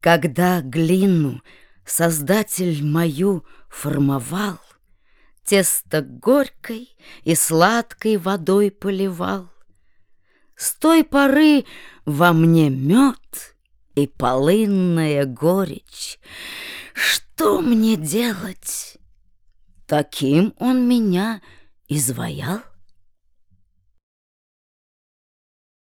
Когда глину Создатель мою формовал, Тесто горькой и сладкой водой поливал. С той поры во мне мед и полынная горечь. Что мне делать? Таким он меня изваял.